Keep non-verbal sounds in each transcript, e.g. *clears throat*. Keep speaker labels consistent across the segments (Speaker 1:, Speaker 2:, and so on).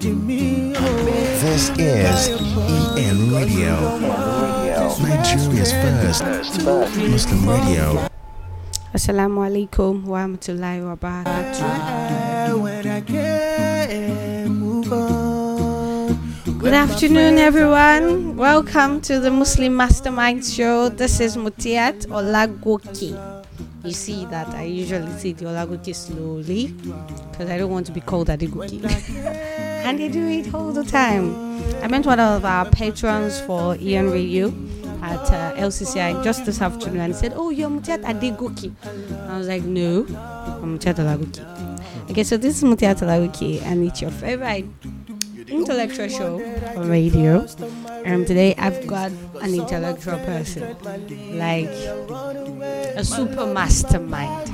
Speaker 1: This is EN Radio, Nigeria's first Muslim radio.
Speaker 2: Assalamu alaikum wa rahmatullahi wa barakatuh. Good afternoon, everyone. Welcome to the Muslim Mastermind Show. This is Mutiat Olagoki. You see that I usually say the Olagoki slowly because I don't want to be called Adegoki. *laughs* and they do it all the time. I met one of our patrons for EN Radio at uh, LCCI just this afternoon and said, Oh, you're Mutiat Adegoki. I was like, No, I'm Mutiat Olagoki. Okay, so this is Mutiat Olagoki and it's your favorite intellectual show on radio. And today I've got an intellectual person, like a super mastermind.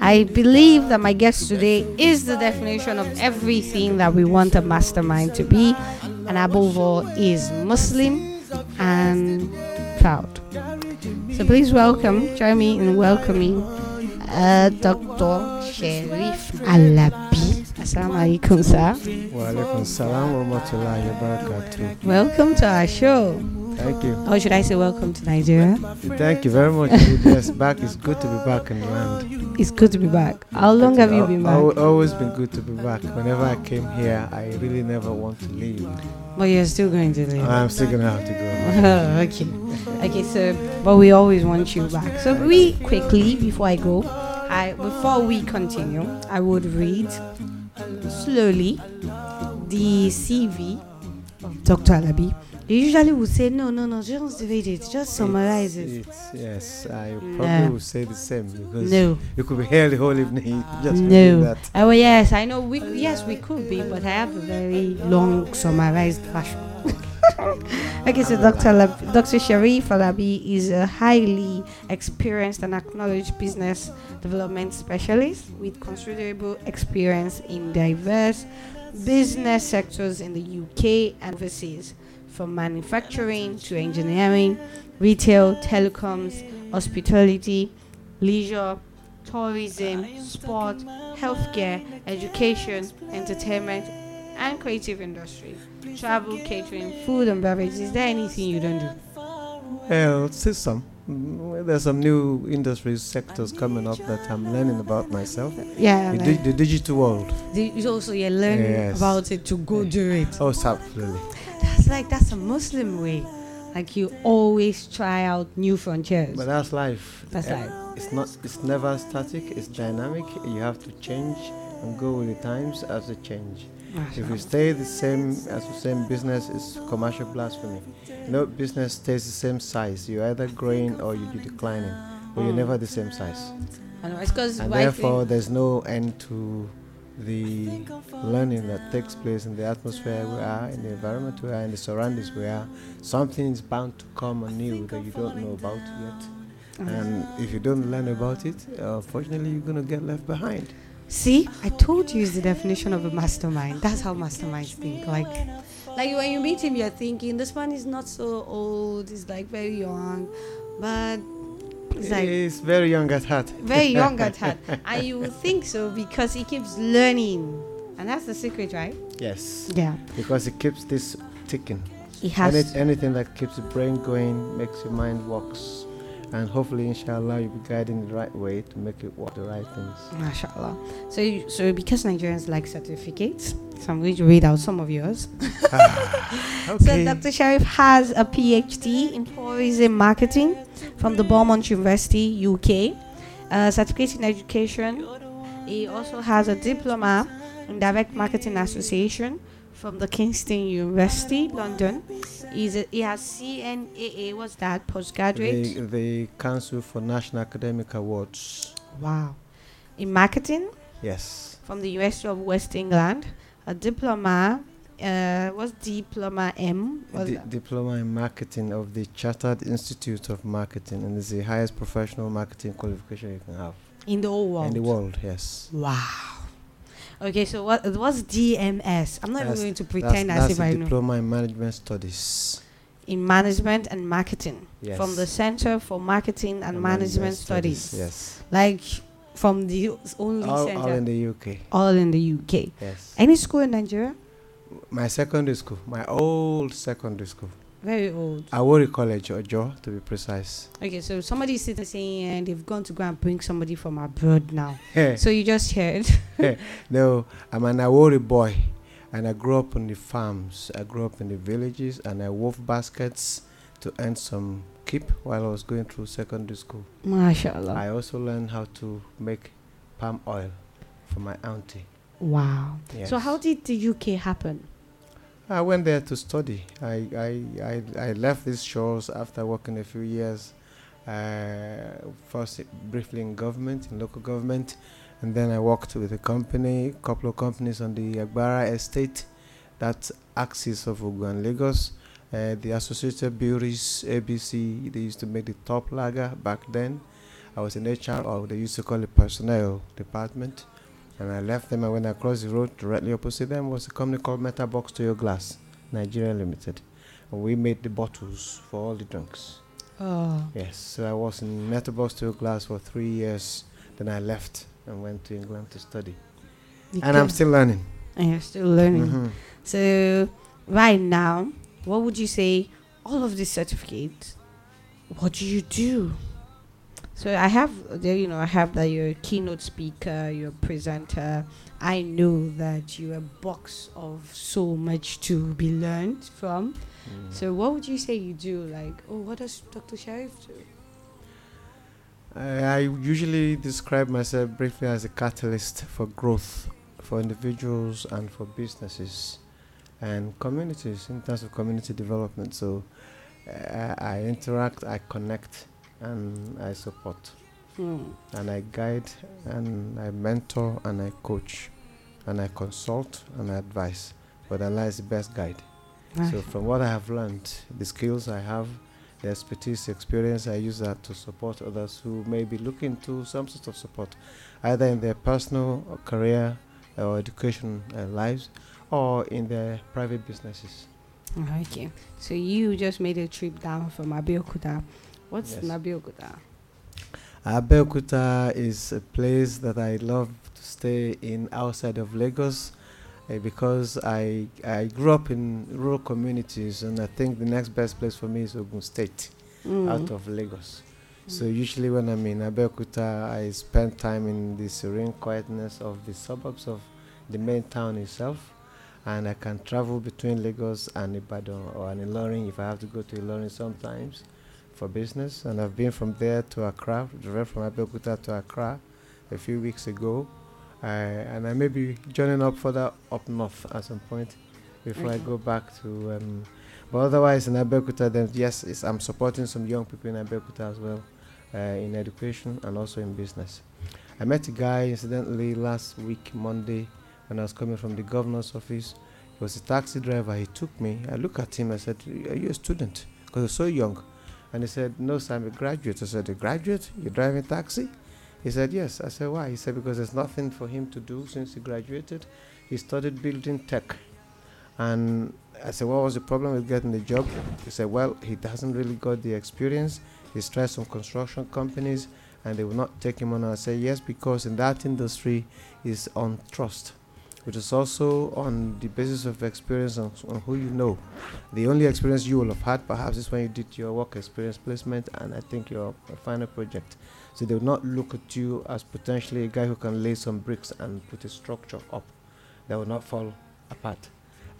Speaker 2: I believe that my guest today is the definition of everything that we want a mastermind to be, and above all, is Muslim and proud. So please welcome, join me in welcoming uh, Dr. Sherif Alabi. Assalamu alaikum, sir.
Speaker 3: Wa alaikum salam wa rahmatullahi wa barakatuh.
Speaker 2: Welcome to our show.
Speaker 3: Thank you.
Speaker 2: Or should I say welcome to Nigeria?
Speaker 3: Thank you very much. yes, back. It's good to be back in the land.
Speaker 2: It's good to be back. How long have you been back?
Speaker 3: Always been good to be back. Whenever I came here, I really never want to leave.
Speaker 2: But you're still going to leave.
Speaker 3: I'm still gonna have to go.
Speaker 2: Oh, *laughs* okay. Okay, so but we always want you back. So we quickly before I go, I before we continue, I would read slowly the CV of Dr. Alabi. Usually would say no, no, no, just read it, just summarize it.
Speaker 3: Yes, I probably
Speaker 2: No.
Speaker 3: would say the same because
Speaker 2: No,
Speaker 3: you could be here the whole evening *laughs* just
Speaker 2: No.
Speaker 3: that.
Speaker 2: oh yes, I know. We yes we could be, but I have a very long summarized version. *laughs* okay, so Dr. Lab- Dr. Sharif Alabi is a highly experienced and acknowledged business development specialist with considerable experience in diverse business sectors in the UK and overseas, from manufacturing to engineering, retail, telecoms, hospitality, leisure, tourism, sport, healthcare, education, entertainment, and creative industry, travel, catering, food and beverages. Is there anything you don't do?
Speaker 3: Well, see some. Mm, There's some new industries sectors coming up that I'm learning about myself.
Speaker 2: Yeah,
Speaker 3: The,
Speaker 2: like,
Speaker 3: di- the digital world.
Speaker 2: the- you also you're learning
Speaker 3: Yes.
Speaker 2: about it to go do it.
Speaker 3: Oh, absolutely.
Speaker 2: That's like that's a Muslim way. Like you always try out new frontiers.
Speaker 3: But that's life.
Speaker 2: That's
Speaker 3: Eh,
Speaker 2: life.
Speaker 3: It's not. It's never static. It's dynamic. You have to change and go with the times as they change. If you stay the same as the same business, it's commercial blasphemy. No business stays the same size. You're either growing or you're declining, but you're
Speaker 2: Mm.
Speaker 3: never the same size.
Speaker 2: I know,
Speaker 3: And therefore, there's no end to the learning that takes place in the atmosphere we are, in the environment we are, in the surroundings we are. Something is bound to come anew that you don't know about yet. And if you don't learn about it, uh, unfortunately, you're going to get left behind.
Speaker 2: See, I told you it's the definition of a mastermind. That's how masterminds think. Like, like when you meet him, you're thinking this man is not so old. He's like very young, but it's like
Speaker 3: He's very young at heart.
Speaker 2: very *laughs* young at heart, and you think so because he keeps learning, and that's the secret, right?
Speaker 3: Yes,
Speaker 2: Yeah,
Speaker 3: because he keeps this ticking.
Speaker 2: he has.
Speaker 3: Any, anything that keeps the brain going makes your mind works. And hopefully, inshallah, you'll be guiding the right way to make it work the right things.
Speaker 2: Mashallah. So, you, so because Nigerians like certificates, so I'm going to read out some of yours. *laughs* *laughs* Ah, so
Speaker 3: Okay.
Speaker 2: Dr. Sharif has a PhD in tourism marketing from the Beaumont University, UK, a certificate in education. He also has a diploma in direct marketing association from the Kingston University, London. He's a, he has CNAA, what's that, postgraduate?
Speaker 3: the, the Council for National Academic Awards.
Speaker 2: Wow. In marketing
Speaker 3: Yes.
Speaker 2: from the University of West England, a diploma, uh, what's diploma M? What's
Speaker 3: Di- diploma in marketing of the Chartered Institute of Marketing, and it's the highest professional marketing qualification you can have
Speaker 2: in the whole world.
Speaker 3: in the world. Yes.
Speaker 2: Wow. Okay, so what what's DMS? I'm not even going to
Speaker 3: That's,
Speaker 2: pretend as if I know.
Speaker 3: diploma in management studies.
Speaker 2: In management and marketing
Speaker 3: Yes.
Speaker 2: from the Center for Marketing and,
Speaker 3: And
Speaker 2: Management, Studies.
Speaker 3: Yes.
Speaker 2: Like from the only
Speaker 3: All,
Speaker 2: center,
Speaker 3: all in the UK.
Speaker 2: all in the UK.
Speaker 3: Yes.
Speaker 2: Any school in Nigeria?
Speaker 3: My secondary school, my old secondary school.
Speaker 2: Very old.
Speaker 3: Awori College, Ojo, to be precise.
Speaker 2: Okay, so somebody is sitting saying and they've gone to go and bring somebody from abroad now. So you just heard. *laughs*
Speaker 3: no, I'm an Awori boy, and I grew up on the farms. I grew up in the villages, and I wove baskets to earn some keep while I was going through secondary school.
Speaker 2: MashaAllah.
Speaker 3: I also learned how to make palm oil for my auntie.
Speaker 2: Wow.
Speaker 3: Yes.
Speaker 2: So how did the UK happen?
Speaker 3: I went there to study. I, I, I, I left these shores after working a few years, uh, first briefly in government, in local government, and then I worked with a company, a couple of companies on the Agbara estate, that axis of Ogun and Lagos. Uh, the Associated Breweries, ABC, they used to make the top lager back then. I was in HR, or they used to call it personnel department. And I left them and went across the road directly opposite them was a company called Metal Box Toyo Glass, Nigeria Limited. And we made the bottles for all the drinks.
Speaker 2: Oh.
Speaker 3: Yes, so I was in Metal Box Toyo Glass for three years. Then I left and went to England to study. And I'm still learning.
Speaker 2: And you're still learning.
Speaker 3: Mhm.
Speaker 2: So right now, what would you say? All of these certificates. What do you do? So I have there, you know, I have that you're a keynote speaker, you're a presenter. I know that you're a box of so much to be learned from.
Speaker 3: Mm.
Speaker 2: So what would you say you do? Like, oh, what does Dr. Sharif do?
Speaker 3: I, I usually describe myself briefly as a catalyst for growth for individuals and for businesses and communities in terms of community development. So uh, I interact, I connect, and I support,
Speaker 2: Hmm.
Speaker 3: and I guide, and I mentor, and I coach, and I consult, and I advise. But Allah is the best guide. So from what I have learned, the skills I have, the expertise, experience, I use that to support others who may be looking to some sort of support, either in their personal or career or education uh, lives, or in their private businesses.
Speaker 2: Okay. So you just made a trip down from Abeokuta. What's
Speaker 3: Yes.
Speaker 2: in Abeokuta?
Speaker 3: Is a place that I love to stay in outside of Lagos. uh, because I I grew up in rural communities, and I think the next best place for me is Ogun State.
Speaker 2: Mm.
Speaker 3: out of Lagos. So usually when I'm in Abeokuta, I spend time in the serene quietness of the suburbs of the main town itself, and I can travel between Lagos and Ibadan or an Ilorin if I have to go to Ilorin sometimes for business. And I've been from there to Accra, driven from Abeokuta to Accra a few weeks ago, uh, and I may be joining up further up north at some point before I go back to. Um, but otherwise, in Abeokuta, then yes, it's, I'm supporting some young people in Abeokuta as well, uh, in education and also in business. I met a guy incidentally last week, Monday, when I was coming from the governor's office. He was a taxi driver. He took me. I looked at him. I said, "Are you a student?" Because he was so young. And he said, "No, sir, I'm a graduate." I said, "A graduate? You're driving taxi?" He said, "Yes." I said, "Why?" He said, "Because there's nothing for him to do since he graduated. He studied building tech." And I said, What was the problem with getting the job? He said, Well, he hasn't really got the experience. He's tried some construction companies and they will not take him on. I said, Yes, because in that industry is on trust, which is also on the basis of experience on, on who you know. The only experience you will have had perhaps is when you did your work experience placement and I think your final project. So they will not look at you as potentially a guy who can lay some bricks and put a structure up that will not fall apart.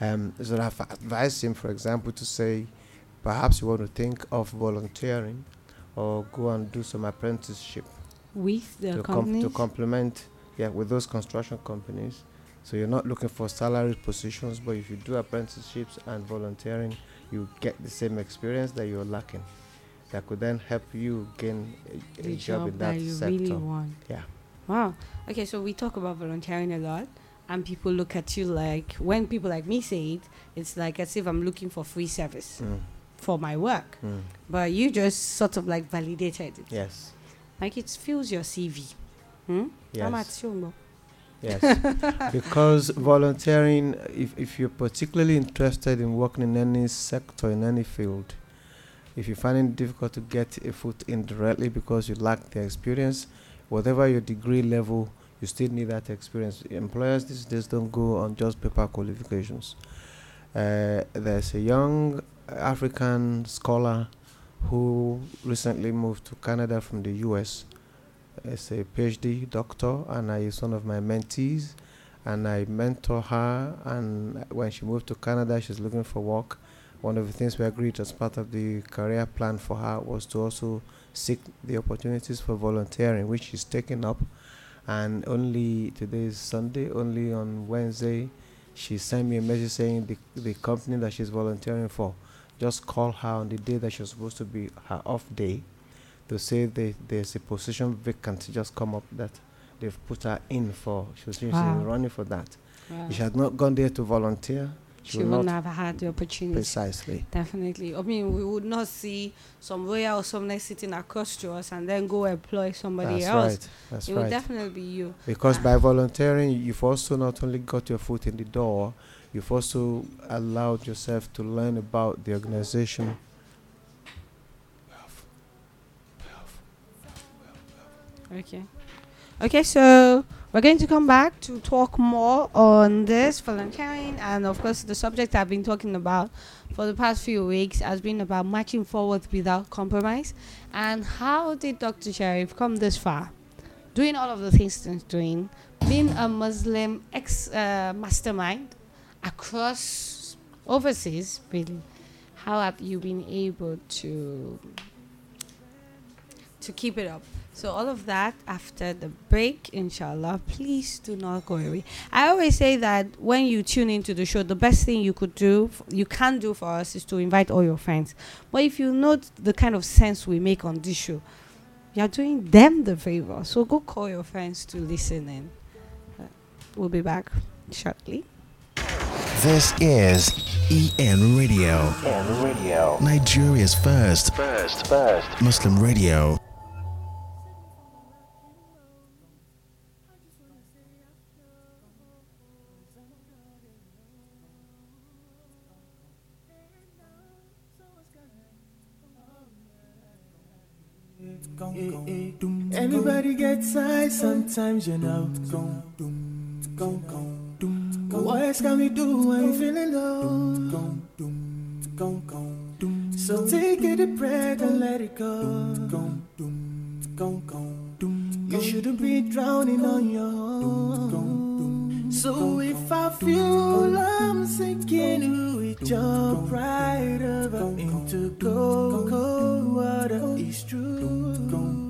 Speaker 3: Um, so I've advised him, for example, to say, perhaps you want to think of volunteering or go and do some apprenticeship
Speaker 2: With the
Speaker 3: to, com-
Speaker 2: companies?
Speaker 3: to complement, yeah, with those construction companies. So you're not looking for salaried positions, but if you do apprenticeships and volunteering, you get the same experience that you're lacking. That could then help you gain a, a
Speaker 2: the
Speaker 3: job, in that
Speaker 2: you
Speaker 3: sector.
Speaker 2: really want.
Speaker 3: Yeah.
Speaker 2: Wow. Okay, so we talk about volunteering a lot, and people look at you like when people like me say it, it's like as if I'm looking for free service
Speaker 3: Mm,
Speaker 2: for my work.
Speaker 3: mm.
Speaker 2: But you just sort of like validated it.
Speaker 3: Yes.
Speaker 2: Like it fills your CV. Hmm? I'm at
Speaker 3: Yes.
Speaker 2: Shongo.
Speaker 3: Yes, *laughs* because volunteering, if, if you're particularly interested in working in any sector, in any field, if you find it difficult to get a foot in directly because you lack the experience, whatever your degree level, you still need that experience. Employers these days don't go on just paper qualifications. Uh, there's a young African scholar who recently moved to Canada from the US. As a PhD doctor, and I is one of my mentees. And I mentor her. And when she moved to Canada, she's looking for work. One of the things we agreed as part of the career plan for her was to also seek the opportunities for volunteering, which she's taken up. And only today is Sunday, only on Wednesday, she sent me a message saying the, the company that she's volunteering for just call her on the day that she's supposed to be her off day to say they, there's a position vacant just come up that they've put her in for. She was
Speaker 2: Wow.
Speaker 3: running for that.
Speaker 2: Wow.
Speaker 3: If she had not gone there to volunteer, she,
Speaker 2: She
Speaker 3: would
Speaker 2: wouldn't have had the opportunity.
Speaker 3: precisely.
Speaker 2: Definitely. I mean, we would not see some royal someone sitting across to us and then go employ somebody
Speaker 3: That's
Speaker 2: else.
Speaker 3: right. That's right.
Speaker 2: it would definitely be you.
Speaker 3: Because
Speaker 2: Ah.
Speaker 3: by volunteering, you've also not only got your foot in the door, you've also allowed yourself to learn about the organization.
Speaker 2: Okay. Okay, so we're going to come back to talk more on this volunteering, and of course, the subject I've been talking about for the past few weeks has been about marching forward without compromise. And how did Dr. Sharif come this far? Doing all of the things he's doing, being a Muslim ex uh, mastermind across overseas, really. How have you been able to to keep it up? So all of that after the break, inshallah. Please do not go away. I always say that when you tune into the show, the best thing you could do, you can do for us, is to invite all your friends. But if you note the kind of sense we make on this show, you're doing them the favor. So go call your friends to listen in. Uh, we'll be back shortly.
Speaker 1: This is EN Radio,
Speaker 4: EN Radio.
Speaker 1: Nigeria's first
Speaker 4: First, first.
Speaker 1: Muslim radio.
Speaker 5: Gets sometimes, you know. What else can we do when we feeling low? So take a deep breath and let it go. You shouldn't be drowning on your own. So if I feel I'm sinking, we jump right over into cold, cold water. It's true.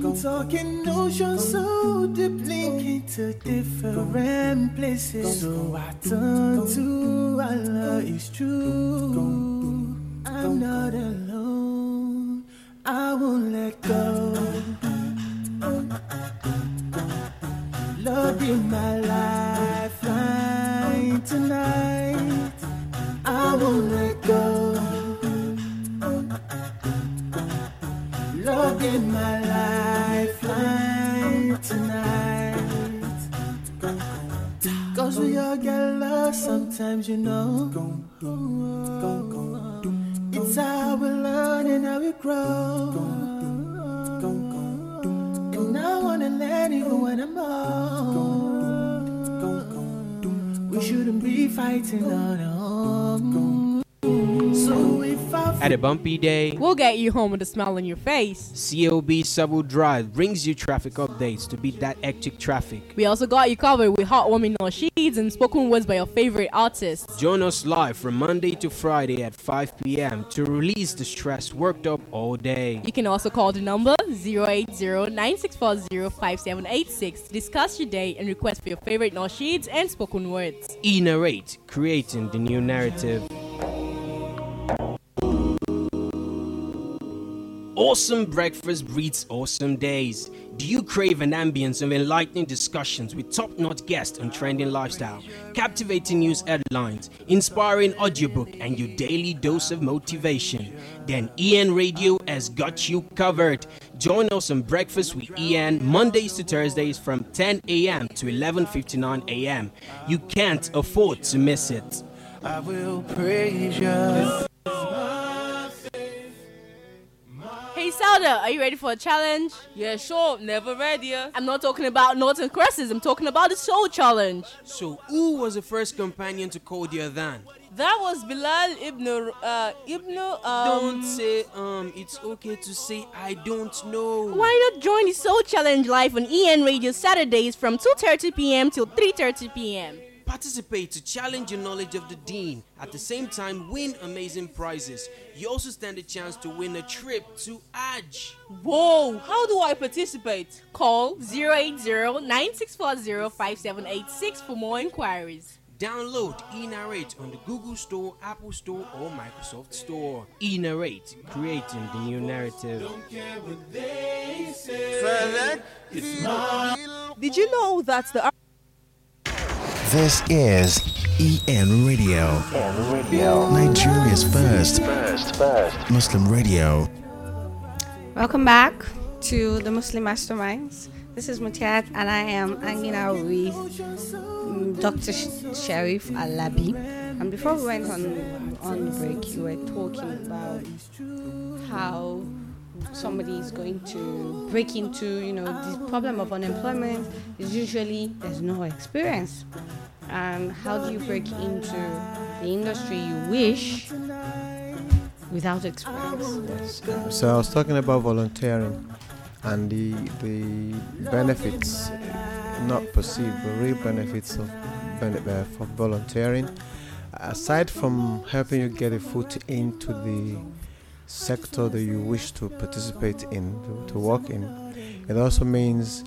Speaker 5: I'm talking ocean so deep, linking to different places. So I turn to Allah. It's true. I'm not alone. I won't let go. Love be my lifeline tonight. I won't let go. Love be my sometimes, you know. It's how we learn and how we grow. And I wanna learn even when I'm old. We shouldn't be fighting on our
Speaker 6: At a bumpy day,
Speaker 7: We'll get you home with a smile on your face.
Speaker 6: COB Sabo Drive brings you traffic updates to beat that hectic traffic.
Speaker 7: We also got you covered with heartwarming nasheeds and spoken words by your favorite artists.
Speaker 6: Join us live from Monday to Friday at 5 p.m. to release the stress worked up all day.
Speaker 7: You can also call the number 080-9640-5786 to discuss your day and request for your favorite nasheeds and spoken words.
Speaker 6: E narrate, creating the new narrative. Awesome breakfast breeds awesome days. Do you crave an ambience of enlightening discussions with top notch guests on trending lifestyle, captivating news headlines, inspiring audiobook, and your daily dose of motivation? Then EN Radio has got you covered. Join us on Breakfast with EN Mondays to Thursdays from 10 a.m. to 11:59 a.m. You can't afford to miss it.
Speaker 5: I will praise you.
Speaker 7: Hey are you ready for a challenge?
Speaker 8: Yeah, sure. Never ready.
Speaker 7: I'm not talking about noughts and crosses. I'm talking about the soul challenge.
Speaker 6: So, who was the first companion to call the Adhan?
Speaker 8: That was Bilal Ibn uh, Ibn. Um,
Speaker 6: don't say um. It's okay to say I don't know.
Speaker 7: Why not join the soul challenge live on EN Radio Saturdays from 2:30 p.m. till 3:30 p.m.
Speaker 6: Participate to challenge your knowledge of the Deen. At the same time, win amazing prizes. You also stand a chance to win a trip to Hajj.
Speaker 8: Whoa! How do I participate?
Speaker 7: Call 080-9640-5786 for more inquiries.
Speaker 6: Download eNarrate on the Google Store, Apple Store, or Microsoft Store. eNarrate, creating the new narrative.
Speaker 8: Did you know that the
Speaker 1: This is EN Radio,
Speaker 4: EN Radio.
Speaker 1: Nigeria's first
Speaker 4: First, first.
Speaker 1: Muslim radio.
Speaker 2: Welcome back to the Muslim Masterminds. This is Mutiat, and I am hanging out with mm, Dr. Sh- Sharif Alabi. And before we went on on break, you were talking about how somebody is going to break into, you know, the problem of unemployment is usually there's no experience. And how do you break into the industry you wish without experience?
Speaker 3: So I was talking about volunteering and the the benefits, not perceived, but real benefits of uh, for volunteering. Aside from helping you get a foot into the sector that you wish to participate in, to, to work in, it also means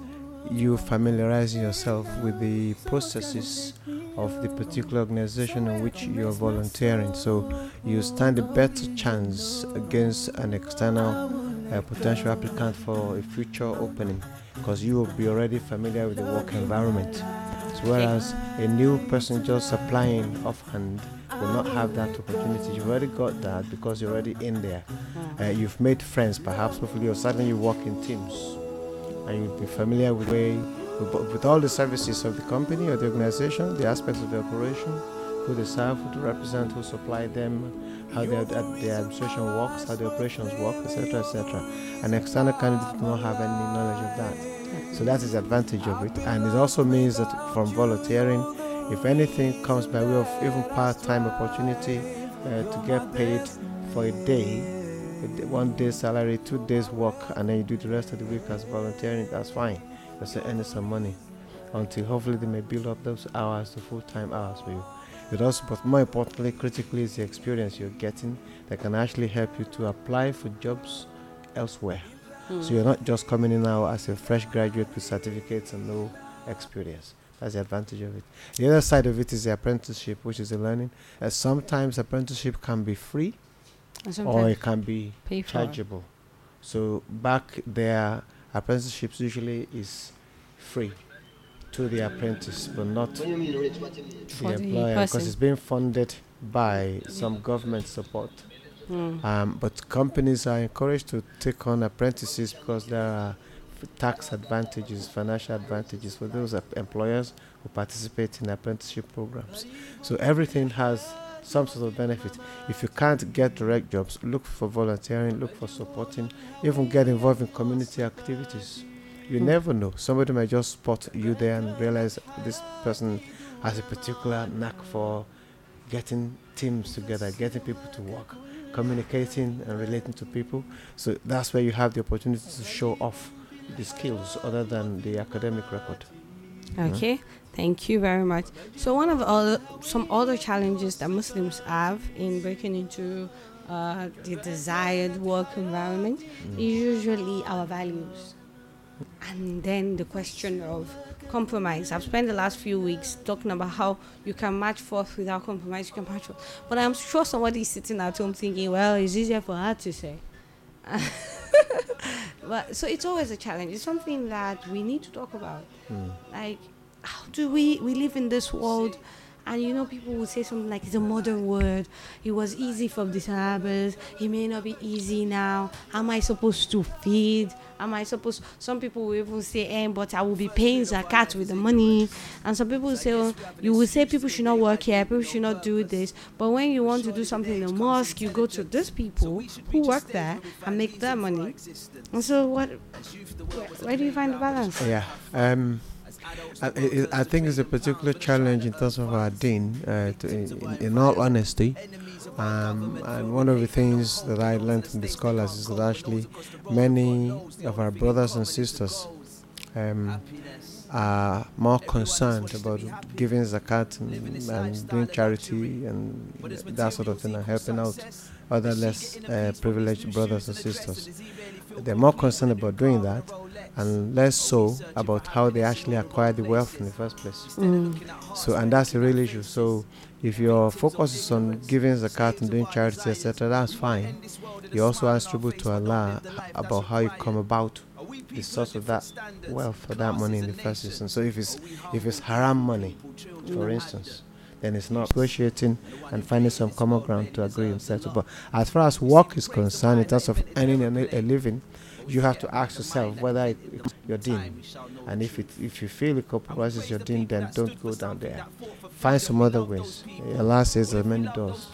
Speaker 3: you familiarizing yourself with the processes of the particular organization in which you're volunteering. So you stand a better chance against an external uh, potential applicant for a future opening because you will be already familiar with the work environment. Whereas a new person just applying offhand will not have that opportunity. You've already got that because you're already in there. Uh, you've made friends, perhaps, hopefully, or suddenly you work in teams and you'll be familiar with way with, with all the services of the company or the organization, the aspects of the operation, who they serve, who to represent, who supply them, how their, uh, the administration works, how the operations work, etc., etc. An external candidate does not have any knowledge of that. So that is the advantage of it, and it also means that from volunteering, if anything comes by way of even part-time opportunity uh, to get paid for a day, one day- salary, two days work, and then you do the rest of the week as volunteering, that's fine. That's earning some money until hopefully they may build up those hours to full-time hours for you. It also, but more importantly, critically, is the experience you're getting that can actually help you to apply for jobs elsewhere. So you're not just coming in now as a fresh graduate with certificates and no experience. That's the advantage of it. The other side of it is the apprenticeship, which is the learning. Uh, sometimes apprenticeship can be free or it can be
Speaker 2: pay
Speaker 3: chargeable. So back there, apprenticeships usually is free to the apprentice, but not
Speaker 2: for
Speaker 3: the
Speaker 2: the
Speaker 3: employer because it's being funded by some government support.
Speaker 2: Mm.
Speaker 3: Um, but companies are encouraged to take on apprentices because there are tax advantages, financial advantages for those employers who participate in apprenticeship programs. So everything has some sort of benefit. If you can't get direct jobs, look for volunteering, look for supporting, even get involved in community activities. You
Speaker 2: Hmm.
Speaker 3: never know. Somebody might just spot you there and realize this person has a particular knack for getting teams together, getting people to work, communicating and relating to people. So that's where you have the opportunity to show off the skills other than the academic record.
Speaker 2: Okay, thank you very much. So one of all some other challenges that Muslims have in breaking into uh, the desired work environment is usually our values, and then the question of compromise. I've spent the last few weeks talking about how you can match forth without compromise. You can match forth, but I'm sure somebody is sitting at home thinking, "Well, it's easier for her to say." *laughs* but so it's always a challenge. It's something that we need to talk about hmm. like how do we we live in this world And you know, people will say something like it's a modern word. It was easy for the Sahabas. It may not be easy now. How Am I supposed to feed? Am I supposed? Some people will even say, "Eh, but I will be paying zakat with the money." And some people will say, oh, "You will say people should not work here. People should not do this." But when you want to do something in the mosque, you go to those people who work there and make their money. And so, what? Where, where do you find the balance?
Speaker 3: Yeah. Um, I, I, think it's a particular challenge in terms of our deen, uh, in, in all honesty. Um, and one of the things that I learned from the scholars is that actually many of our brothers and sisters um, are more concerned about giving zakat and, and doing charity and that sort of thing and helping out other less uh, privileged brothers and sisters. They're more concerned about doing that and less so about how they actually acquire the wealth in the first place. So, and that's a real issue. So, if your focus is on giving zakat and doing charity, etc., that's fine. You also answerable to Allah about how you come about the source of that wealth or that money in the first instance. So, if it's if it's haram money, for instance, then it's not negotiating and finding some common ground to agree and settle. But as far as work is concerned, in terms of earning a living, you have to ask yourself whether it, it's your deen. And if it if you feel it compromises your deen, then don't go down there. Find some other ways. Allah says there are many doors.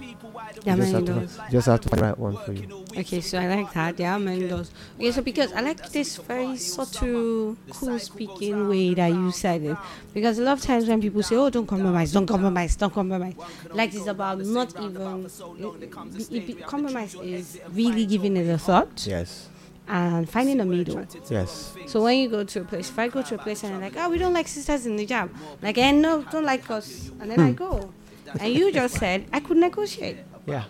Speaker 2: There
Speaker 3: you just,
Speaker 2: many
Speaker 3: have
Speaker 2: doors.
Speaker 3: To, you just have to find the right one for you.
Speaker 2: Okay, so I like that. There are many doors. Okay, so because I like this very subtle, cool speaking way that you said it. Because a lot of times when people say, "Oh, don't compromise, don't compromise, don't compromise," like it's about not even. It, it, it- compromise is really giving it a thought
Speaker 3: Yes.
Speaker 2: And finding a middle.
Speaker 3: Yes.
Speaker 2: So when you go to a place, if I go to a place and I'm like, "Oh, we don't like sisters in the job," like, "Eh, no, don't like us," and then I go, and you just said I could negotiate.
Speaker 3: Yeah.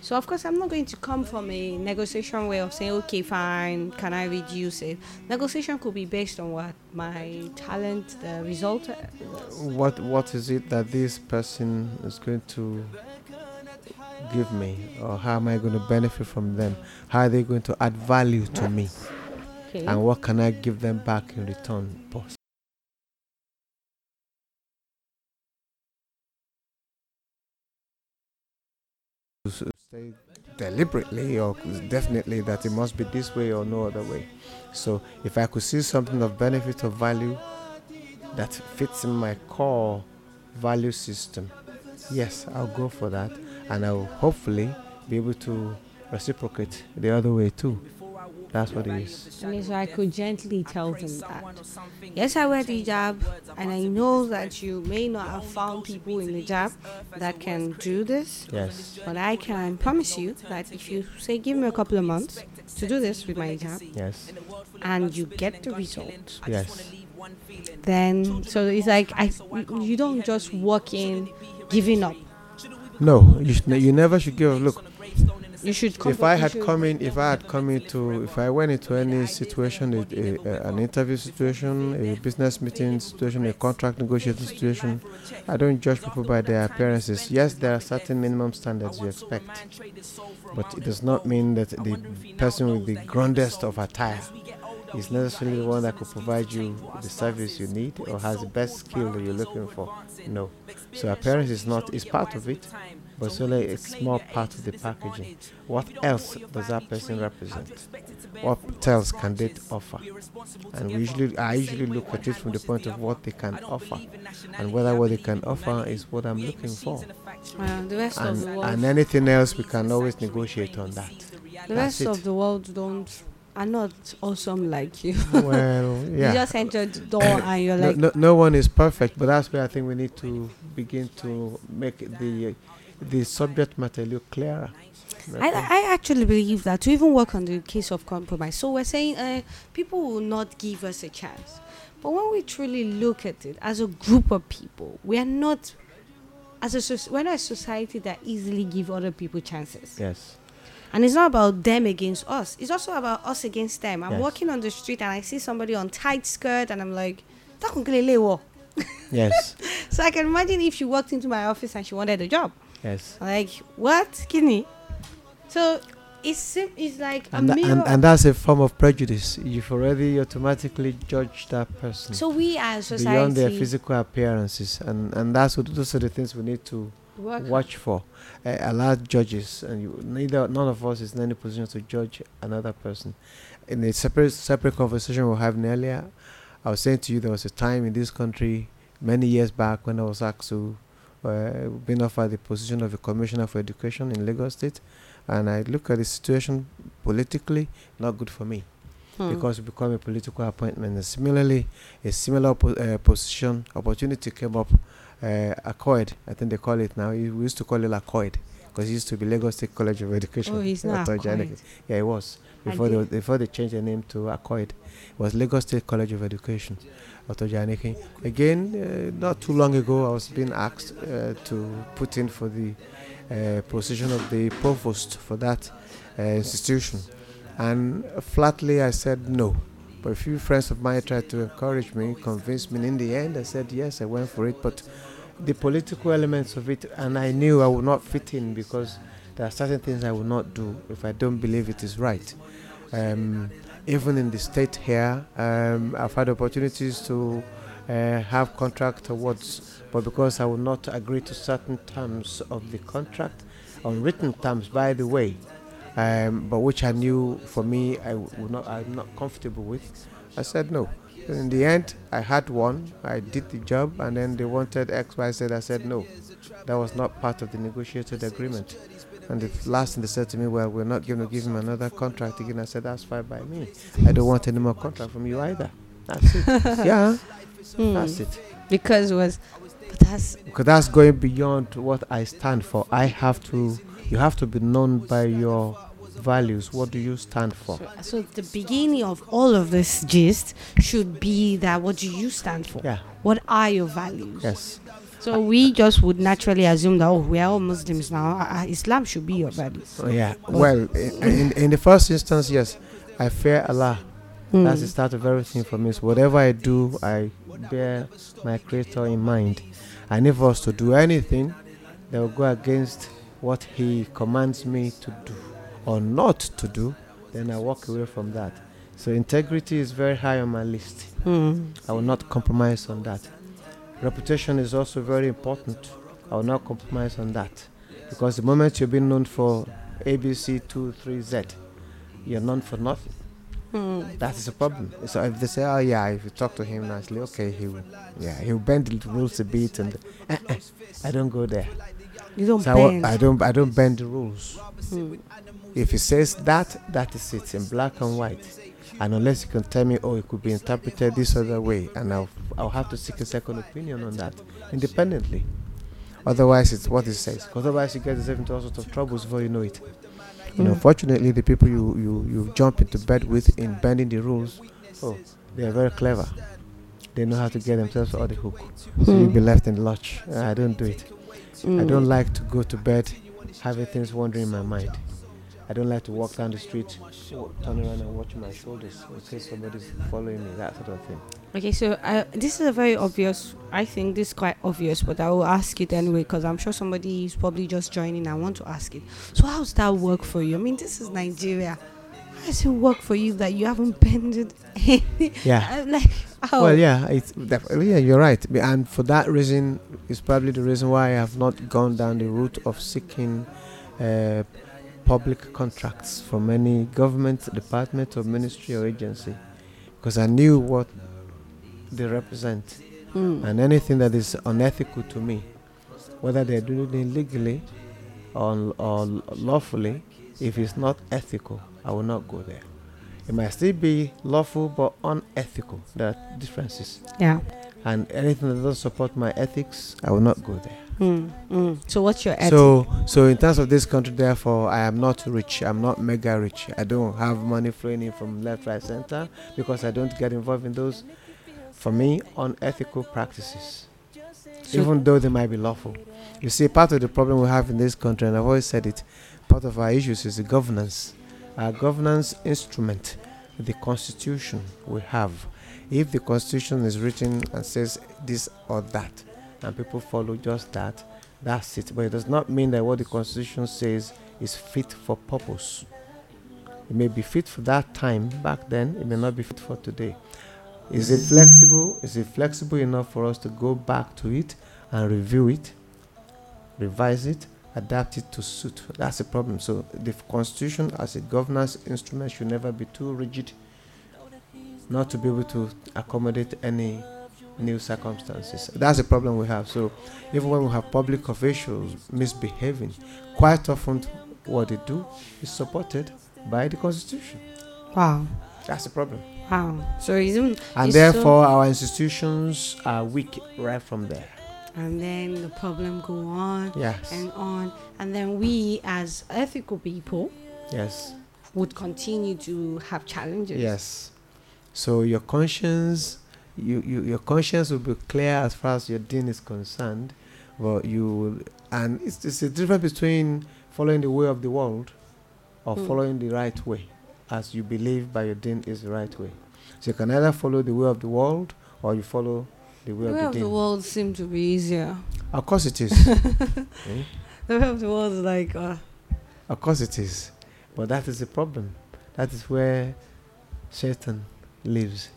Speaker 2: So of course I'm not going to come from a negotiation way of saying, okay, fine, can I reduce it? Negotiation could be based on what my talent, the result. uh,
Speaker 3: What What is it that this person is going to give me, or how am I going to benefit from them? How are they going to add value to me?
Speaker 2: Okay.
Speaker 3: And what can I give them back in return? Boss? say deliberately or definitely that it must be this way or no other way. So if I could see something of benefit or value that fits in my core value system, yes, I'll go for that and I'll hopefully be able to reciprocate the other way too. That's what it is.
Speaker 2: And so I could gently tell them that. Yes, I wear the hijab, and I know that you may not have found people in the hijab that can do this.
Speaker 3: Yes.
Speaker 2: But I can promise you that if you say, give me a couple of months to do this with my hijab,
Speaker 3: Yes.
Speaker 2: and you get the result,
Speaker 3: Yes.
Speaker 2: then so it's like I, you don't just walk in giving up.
Speaker 3: No, you, you never should give. A look,
Speaker 2: You should.
Speaker 3: if I had come in, if I had come into, if I went into any situation, a, a, an interview situation, a business meeting situation, a contract negotiating situation, I don't judge people by their appearances. Yes, there are certain minimum standards you expect, but it does not mean that the person with the grandest of attire is necessarily the one that could provide you the service you need or has the best skill that you're looking for. No. So appearance is not is part of it, but it's only a small part of the packaging. What else does that person represent? What else can they offer? And we usually, I usually look at it from the point of what they can offer, and whether what they can offer is what I'm looking for.
Speaker 2: Well, the rest of
Speaker 3: And,
Speaker 2: the world.
Speaker 3: and anything else, we can always negotiate on that.
Speaker 2: the
Speaker 3: that's
Speaker 2: rest
Speaker 3: it.
Speaker 2: of the world don't are not awesome like you. *laughs*
Speaker 3: Well, yeah.
Speaker 2: You just entered the door and you're
Speaker 3: no,
Speaker 2: like,
Speaker 3: no, no one is perfect, but that's where I think we need to begin to make the the subject matter look clearer.
Speaker 2: I, I actually believe that to even work on the case of compromise. So we're saying uh, people will not give us a chance. But when we truly look at it as a group of people, we are not, as a we're not a society that easily give other people chances.
Speaker 3: Yes.
Speaker 2: And it's not about them against us. It's also about us against them. I'm
Speaker 3: Yes.
Speaker 2: walking on the street and I see somebody on tight skirt and I'm like. *laughs*
Speaker 3: Yes.
Speaker 2: so I can imagine if she walked into my office and she wanted a job.
Speaker 3: yes.
Speaker 2: Like, what? Kidney? So it's sim- it's like
Speaker 3: And, and, and that's a form of prejudice. You've already automatically judged that person
Speaker 2: so we as society
Speaker 3: beyond their physical appearances, and and that's what those are the things we need to
Speaker 2: work
Speaker 3: watch for. Uh, Allah judges, and you, neither none of us is in any position to judge another person. In a separate separate conversation we were having earlier, I was saying to you there was a time in this country many years back when I was asked to uh, been offered the position of a commissioner for education in Lagos State, and I look at the situation politically not good for me
Speaker 2: Hmm.
Speaker 3: because it become a political appointment. And similarly, a similar po- uh, position opportunity came up. Uh, Accord, I think they call it now. We used to call it Accord because it used to be Lagos State College of Education.
Speaker 2: Oh, it's *laughs* not. Accord.
Speaker 3: Yeah, it was before they, before they changed the name to Accord. It was Lagos State College of Education. Again, uh, not too long ago, I was being asked uh, to put in for the uh, position of the provost for that uh, institution. And flatly, I said no. But a few friends of mine tried to encourage me, convince me. And in the end, I said yes, I went for it. But the political elements of it, and I knew I would not fit in because there are certain things I will not do if I don't believe it is right. Um, even in the state here, um, I've had opportunities to uh, have contract awards, but because I will not agree to certain terms of the contract, unwritten terms, by the way, um, but which I knew for me I would not, I'm not comfortable with, I said no. In the end, I had one, I did the job, and then they wanted X, Y, Z. I said no. That was not part of the negotiated agreement. And the last thing they said to me, well, we're not going to give him another contract again. I said, that's fine by me. I don't want any more contract from you either. That's it. *laughs* yeah,
Speaker 2: Hmm.
Speaker 3: that's it.
Speaker 2: because it was but that's
Speaker 3: Because that's going beyond what I stand for. I have to, you have to be known by your values. What do you stand for?
Speaker 2: so the beginning of all of this gist should be that what do you stand for
Speaker 3: Yeah,
Speaker 2: what are your values
Speaker 3: yes.
Speaker 2: so we just would naturally assume that oh we are all muslims now uh, uh, islam should be your values
Speaker 3: Oh, yeah. Well, in, in, in the first instance, yes, I fear Allah.
Speaker 2: Hmm.
Speaker 3: That's the start of everything for me. So whatever I do, I bear my Creator in mind. And if I was to do anything that will go against what He commands me to do or not to do, then I walk away from that. So integrity is very high on my list.
Speaker 2: Hmm.
Speaker 3: I will not compromise on that. Reputation is also very important. I will not compromise on that. Because the moment you're being known for ABC23Z, you're known for nothing.
Speaker 2: Hmm.
Speaker 3: That is a problem. So if they say, oh yeah, if you talk to him nicely, okay, he will, yeah, he'll bend the rules a bit, and uh, uh, I don't go there.
Speaker 2: you don't
Speaker 3: So I,
Speaker 2: bend
Speaker 3: I don't, I don't bend the rules.
Speaker 2: Hmm.
Speaker 3: If he says that, that is it in black and white. And unless you can tell me, oh, it could be interpreted this other way, and I'll, I'll have to seek a second opinion on that independently. Otherwise, it's what it says. Otherwise, you get yourself into all sorts of troubles before you know it. And
Speaker 2: Mm.
Speaker 3: unfortunately, the people you, you, you jump into bed with in bending the rules, oh, they are very clever. They know how to get themselves out of the hook. So you'll be left in the lurch. I don't do it. I
Speaker 2: Hmm.
Speaker 3: don't like to go to bed having things wandering in my mind. I don't like to walk down the street, w- turn around and watch my shoulders in case somebody's following me, that sort of thing.
Speaker 2: Okay, so uh, this is a very obvious. I think this is quite obvious, but I will ask it anyway because I'm sure somebody is probably just joining. I want to ask it. So, how's that work for you? I mean, this is Nigeria. How does it work for you that you haven't bended? *laughs*
Speaker 3: Yeah.
Speaker 2: Uh, like, how?
Speaker 3: Well, yeah, it's definitely, yeah, you're right. And for that reason, is probably the reason why I have not gone down the route of seeking uh, public contracts from any government department or ministry or agency. Because I knew what they represent.
Speaker 2: Hmm.
Speaker 3: and anything that is unethical to me, whether they're doing it illegally or, or lawfully, if it's not ethical, I will not go there. It might still be lawful but unethical. There are differences.
Speaker 2: Yeah.
Speaker 3: And anything that doesn't support my ethics, I will not go there.
Speaker 2: Hmm. Hmm. So, what's your ethic?
Speaker 3: So, so in terms of this country, therefore, I am not rich. I'm not mega rich. I don't have money flowing in from left, right, center because I don't get involved in those, for me, unethical practices,
Speaker 2: So-
Speaker 3: even though they might be lawful. You see, part of the problem we have in this country, and I've always said it, part of our issues is the governance. Our governance instrument, the constitution we have. If the constitution is written and says this or that, and people follow just that, that's it. But it does not mean that what the constitution says is fit for purpose. It may be fit for that time back then, it may not be fit for today. Is it flexible? Is it flexible enough for us to go back to it and review it, revise it, adapt it to suit? That's the problem. So the constitution as a governance instrument should never be too rigid, not to be able to accommodate any new circumstances. That's the problem we have. So even when we have public officials misbehaving, quite often what they do is supported by the constitution.
Speaker 2: Wow.
Speaker 3: That's the problem.
Speaker 2: Wow. So isn't
Speaker 3: And therefore our institutions are weak right from there.
Speaker 2: and then the problem go on
Speaker 3: Yes.
Speaker 2: and on, and then we as ethical people
Speaker 3: yes.
Speaker 2: would continue to have challenges.
Speaker 3: Yes. So your conscience you, you your conscience will be clear as far as your deen is concerned. But you and it's, it's a difference between following the way of the world or
Speaker 2: Mm.
Speaker 3: following the right way as you believe by your deen is the right way. So you can either follow the way of the world or you follow the way
Speaker 2: The
Speaker 3: of
Speaker 2: way
Speaker 3: the
Speaker 2: of the world seems to be easier.
Speaker 3: Of course it is. Eh? *laughs*
Speaker 2: The way of the world is like, uh,
Speaker 3: Of course it is. But that is the problem. That is where Satan lives.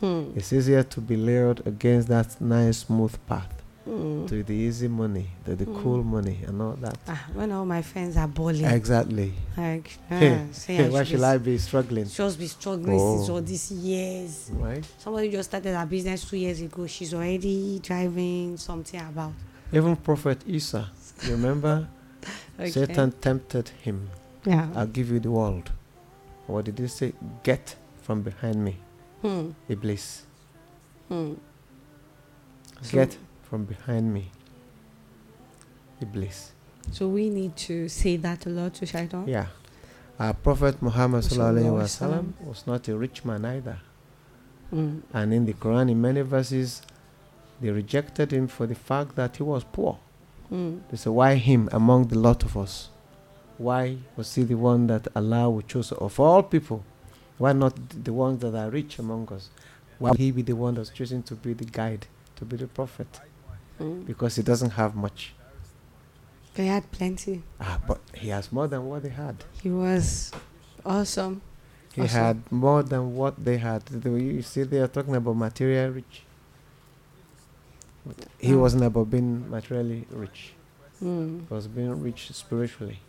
Speaker 2: hmm,
Speaker 3: It's easier to be lured against that nice, smooth path
Speaker 2: hmm.
Speaker 3: to the easy money, to the
Speaker 2: Mm.
Speaker 3: cool money, and all that.
Speaker 2: Ah, when all my friends are balling,
Speaker 3: Exactly.
Speaker 2: like,
Speaker 3: Hey, *laughs*
Speaker 2: say
Speaker 3: Hey, why
Speaker 2: should
Speaker 3: I be struggling?
Speaker 2: Just be struggling since
Speaker 3: Oh.
Speaker 2: all these years.
Speaker 3: Right?
Speaker 2: Somebody just started her business two years ago. She's already driving something about.
Speaker 3: Even Prophet Isa, you remember? *laughs*
Speaker 2: Okay.
Speaker 3: Satan tempted him.
Speaker 2: Yeah.
Speaker 3: I'll give you the world. What did he say? Get from behind me,
Speaker 2: Hmm.
Speaker 3: Iblis.
Speaker 2: Hmm. So-
Speaker 3: Get from behind me, Iblis.
Speaker 2: So we need to say that a lot to Shaitan.
Speaker 3: Yeah. Our Prophet Muhammad sallallahu alaihi
Speaker 2: Sallallahu
Speaker 3: wasallam was not a rich man either.
Speaker 2: Hmm.
Speaker 3: And in the Quran, in many verses, they rejected him for the fact that he was poor.
Speaker 2: Hmm.
Speaker 3: They say, Why him among the lot of us? Why was he the one that Allah would choose of all people? Why not the ones that are rich among us? Why would he be the one that's choosing to be the guide, to be the prophet?
Speaker 2: Hmm.
Speaker 3: Because he doesn't have much.
Speaker 2: They had plenty.
Speaker 3: Ah, but he has more than what they had.
Speaker 2: He was awesome.
Speaker 3: He
Speaker 2: Awesome.
Speaker 3: had more than what they had. You see, they are talking about material rich. He
Speaker 2: Mm.
Speaker 3: wasn't about being materially rich.
Speaker 2: Hmm.
Speaker 3: He was being rich spiritually.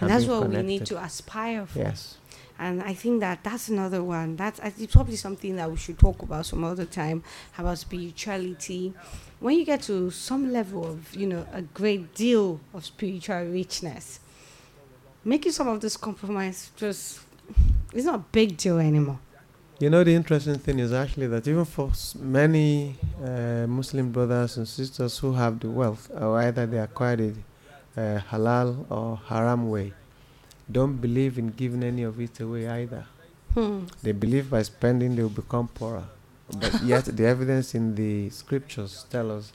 Speaker 2: And that's what we need to aspire for.
Speaker 3: Yes.
Speaker 2: And I think that that's another one. That's it's probably something that we should talk about some other time about spirituality. When you get to some level of, you know, a great deal of spiritual richness, making some of this compromise just it's not a big deal anymore.
Speaker 3: You know, the interesting thing is actually that even for many uh, Muslim brothers and sisters who have the wealth, or either they acquired it uh, halal or haram way, don't believe in giving any of it away either.
Speaker 2: Hmm.
Speaker 3: They believe by spending they will become poorer. But *laughs* yet the evidence in the scriptures tell us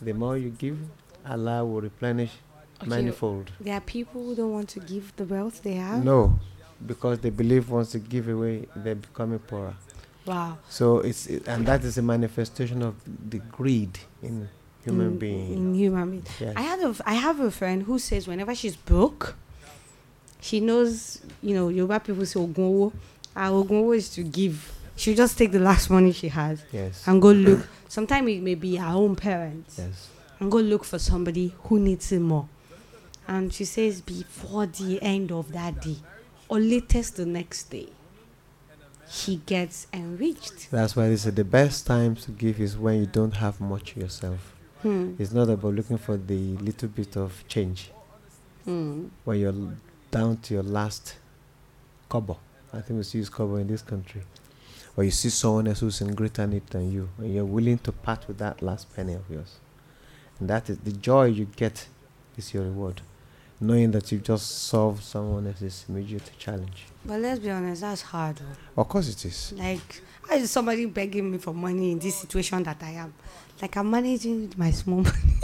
Speaker 3: the more you give, Allah will replenish
Speaker 2: Okay,
Speaker 3: manifold.
Speaker 2: There are people who don't want to give the wealth they have.
Speaker 3: No, because they believe once they give away, they're becoming poorer.
Speaker 2: Wow.
Speaker 3: So it's it, and that is a manifestation of the greed in human
Speaker 2: in,
Speaker 3: being.
Speaker 2: In human being.
Speaker 3: Yes.
Speaker 2: I had a f- I have a friend who says whenever she's broke, she knows you know Yoruba people say ogunwo. Our ogunwo is to give. She'll just take the last money she has
Speaker 3: yes.
Speaker 2: and go look. Sometimes it may be our own parents
Speaker 3: yes.
Speaker 2: and go look for somebody who needs it more. And she says before the end of that day, or latest the next day, he gets enriched.
Speaker 3: That's why they say the best time to give is when you don't have much yourself.
Speaker 2: Hmm.
Speaker 3: It's not about looking for the little bit of change.
Speaker 2: Hmm.
Speaker 3: When you're down to your last kobo. I think we use kobo in this country. Or you see someone else who's in greater need than you, and you're willing to part with that last penny of yours. And that is the joy you get is your reward. Knowing that you've just solved someone else's immediate challenge.
Speaker 2: But let's be honest, that's hard. oh.
Speaker 3: Of course it is.
Speaker 2: Like, how is somebody begging me for money in this situation that I am? Like, I'm managing with my small *laughs* money.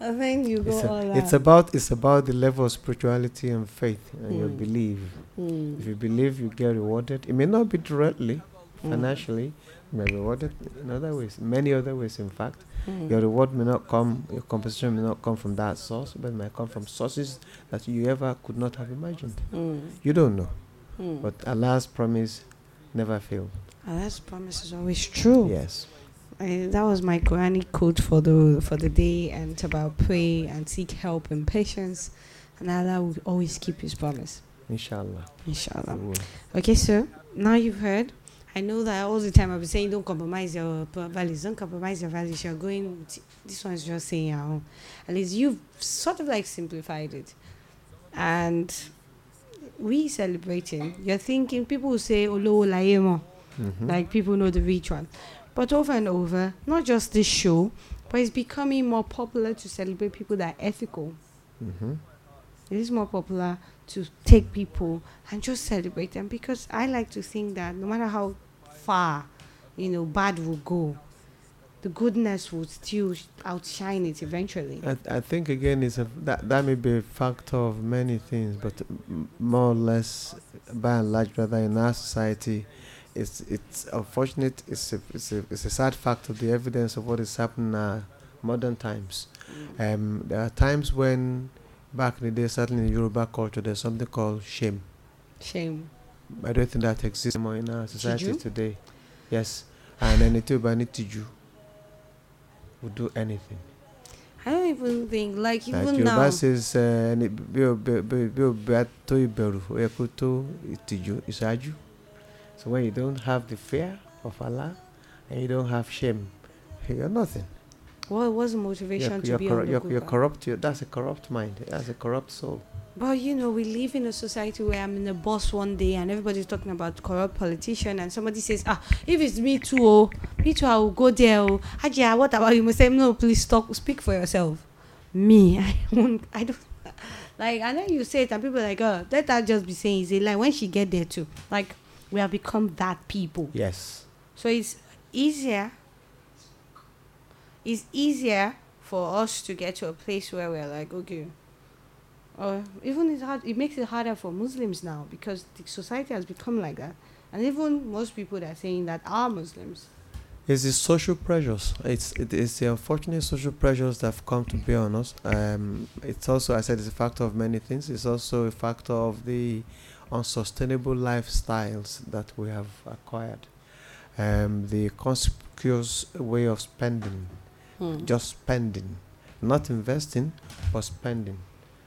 Speaker 2: And then you go
Speaker 3: It's, a-
Speaker 2: all
Speaker 3: it's about it's about the level of spirituality and faith and your
Speaker 2: Mm.
Speaker 3: belief.
Speaker 2: Mm.
Speaker 3: If you believe you get rewarded, it may not be directly,
Speaker 2: Mm.
Speaker 3: financially, you may be rewarded in other ways, many other ways in fact.
Speaker 2: Mm.
Speaker 3: Your reward may not come, your compensation may not come from that source, but it might come from sources that you ever could not have imagined.
Speaker 2: Mm.
Speaker 3: You don't know.
Speaker 2: Hmm.
Speaker 3: But Allah's promise never failed.
Speaker 2: Allah's promise is always true.
Speaker 3: Yes.
Speaker 2: I, that was my granny quote for the for the day, and it's about pray and seek help and patience, and Allah will always keep His promise.
Speaker 3: Inshallah.
Speaker 2: Inshallah. Okay, so now you've heard. I know that all the time I've been saying don't compromise your values, don't compromise your values. You're going. This one is just saying your own. At least you've sort of like simplified it, and we celebrating. You're thinking people will say "Olowo laye mo,"
Speaker 3: Mhm.
Speaker 2: like people know the one, but over and over, not just this show, but it's becoming more popular to celebrate people that are ethical.
Speaker 3: Mhm.
Speaker 2: It is more popular to take people and just celebrate them because I like to think that no matter how far, you know, bad will go, the goodness will still outshine it eventually.
Speaker 3: I, I think again it's a that that may be a factor of many things, but m- more or less, by and large, rather in our society, it's it's unfortunate. It's a it's a it's a sad fact of the evidence of what is happening in modern times. Um, there are times when, back in the day, certainly in Yoruba culture, there's something called shame.
Speaker 2: Shame.
Speaker 3: I don't think that exists anymore in our society
Speaker 2: Tiju?
Speaker 3: today. Yes, and then it by Tiju would do anything.
Speaker 2: I don't even think like
Speaker 3: Like
Speaker 2: even
Speaker 3: Yoruba
Speaker 2: now.
Speaker 3: says, uh, ẹni bí o bí bí o bẹ tó ìbẹ̀rù ó yẹ kó tó ìtìjú ìṣáájú. So when you don't have the fear of Allah and you don't have shame, you're nothing.
Speaker 2: What was the
Speaker 3: You're,
Speaker 2: motivation to
Speaker 3: you're,
Speaker 2: be
Speaker 3: corru-
Speaker 2: on the
Speaker 3: you're, you're corrupt. You're, that's a corrupt mind. That's a corrupt soul.
Speaker 2: But you know, we live in a society where I'm in a bus one day and everybody's talking about corrupt politician, and somebody says, "Ah, if it's me too, oh, me too, I will go there." Oh, Ajia, what about you? Must say, "No, please stop. Speak for yourself." Me, *laughs* I won't. I don't. Like, and then you say it, and people are like, "Oh, let her just be saying it's a lie." When she get there too, like, we have become that people.
Speaker 3: Yes.
Speaker 2: So it's easier. It's easier for us to get to a place where we're like, okay, or even it's hard. It makes it harder for Muslims now because the society has become like that, and even most people that are saying that are Muslims.
Speaker 3: It's the social pressures. It's it is the unfortunate social pressures that have come to bear on us. Um, it's also, I said, it's a factor of many things. It's also a factor of the unsustainable lifestyles that we have acquired. Um, the conspicuous way of spending, just spending, not investing, but spending,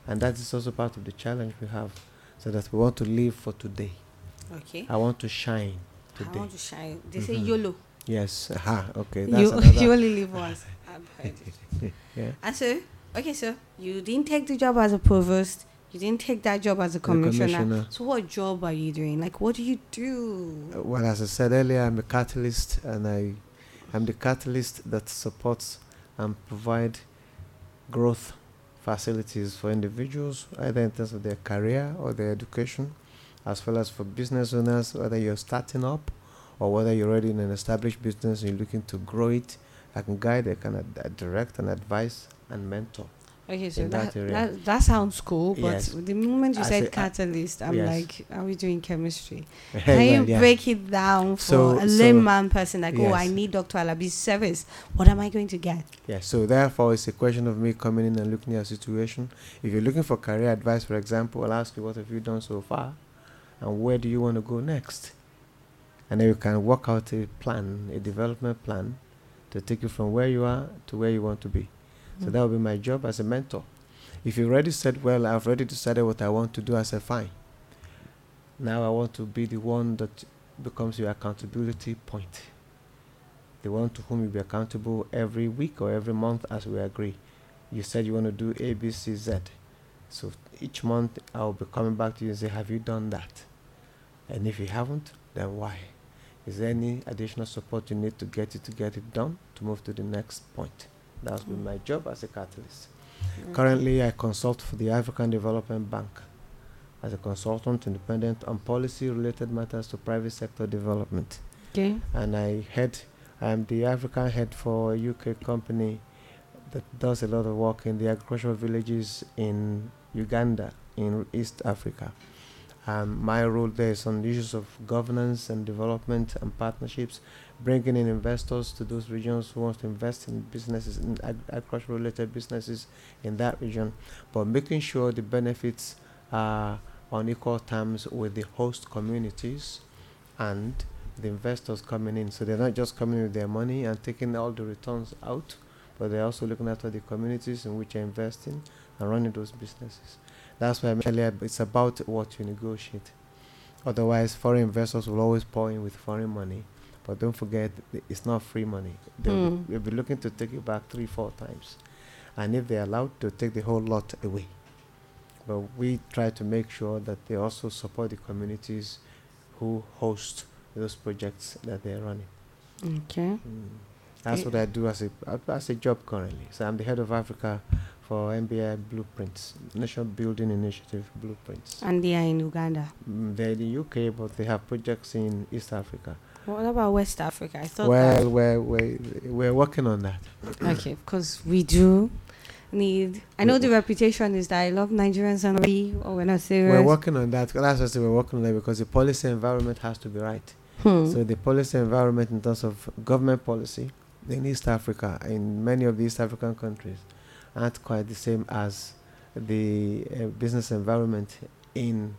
Speaker 3: and that is also part of the challenge we have. So that we want to live for today.
Speaker 2: Okay.
Speaker 3: I want to shine today.
Speaker 2: I want to shine. They say
Speaker 3: Mhm.
Speaker 2: YOLO.
Speaker 3: Yes. Aha. Okay.
Speaker 2: You, *laughs*
Speaker 3: another.
Speaker 2: you only live once. I've heard it.
Speaker 3: yeah.
Speaker 2: And so, okay, so you didn't take the job as a provost. You didn't take that job as a commissioner.
Speaker 3: commissioner.
Speaker 2: So what job are you doing? Like, what do you do?
Speaker 3: Uh, Well, as I said earlier, I'm a catalyst, and I, I'm the catalyst that supports and provide growth facilities for individuals, either in terms of their career or their education, as well as for business owners, whether you're starting up or whether you're already in an established business and you're looking to grow it. I can guide, I can ad- ad- direct and advise and mentor.
Speaker 2: Okay, so that,
Speaker 3: that
Speaker 2: that, that sounds cool, but
Speaker 3: Yes.
Speaker 2: the moment you said
Speaker 3: say- uh,
Speaker 2: catalyst, I'm
Speaker 3: yes.
Speaker 2: like, are we doing chemistry?
Speaker 3: Well, *laughs*
Speaker 2: Can you
Speaker 3: yeah.
Speaker 2: break it down for
Speaker 3: So-
Speaker 2: a
Speaker 3: so-
Speaker 2: layman person? Like, oh, I need Dr. Alabi's service. What am I going to get?
Speaker 3: Yeah, so therefore, it's a question of me coming in and looking at a situation. If you're looking for career advice, for example, I'll ask you, what have you done so far? And where do you want to go next? And then you can work out a plan, a development plan to take you from where you are to where you want to be. So
Speaker 2: Mm.
Speaker 3: that will be my job as a mentor. If you already said, well, I've already decided what I want to do, I said, fine. Now I want to be the one that becomes your accountability point the one to whom you'll be accountable every week or every month as we agree. You said you want to do A, B, C, Z. So each month I'll be coming back to you and say, Have you done that? And if you haven't, then why? Is there any additional support you need to get you to get it done to move to the next point? That's been my job as a catalyst. Currently, I consult for the African Development Bank as a consultant independent on policy related matters to private sector development
Speaker 2: Okay.
Speaker 3: and I head I'm the African head for a UK company that does a lot of work in the agricultural villages in Uganda in East Africa. Um, my role there is on issues of governance and development and partnerships, bringing in investors to those regions who want to invest in businesses, in ag- agricultural related businesses in that region, but making sure the benefits are on equal terms with the host communities and the investors coming in. So they're not just coming with their money and taking all the returns out, but they're also looking after the communities in which they're investing and running those businesses. That's why earlier, it's about what you negotiate. Otherwise, foreign investors will always pour in with foreign money. But don't forget, it's not free money. They'll,
Speaker 2: Mm.
Speaker 3: be, they'll be looking to take it back three, four times. And if they're allowed to take the whole lot away. But we try to make sure that they also support the communities who host those projects that they're running.
Speaker 2: Okay.
Speaker 3: That's
Speaker 2: Eh.
Speaker 3: what I do as a as a job currently. So I'm the head of Africa for NBI Blueprints, National Building Initiative Blueprints.
Speaker 2: And they are in Uganda.
Speaker 3: Mm, They're in the UK, but they have projects in East Africa.
Speaker 2: What about West Africa? I thought
Speaker 3: Well, we're, we're, we're working on that.
Speaker 2: Okay, because we do need. I know the reputation is that I love Nigerians and we, or we're not serious.
Speaker 3: We're working on that. That's what we're working on that because the policy environment has to be right.
Speaker 2: Hmm.
Speaker 3: So the policy environment in terms of government policy in East Africa, in many of the East African countries, aren't quite the same as the uh, business environment in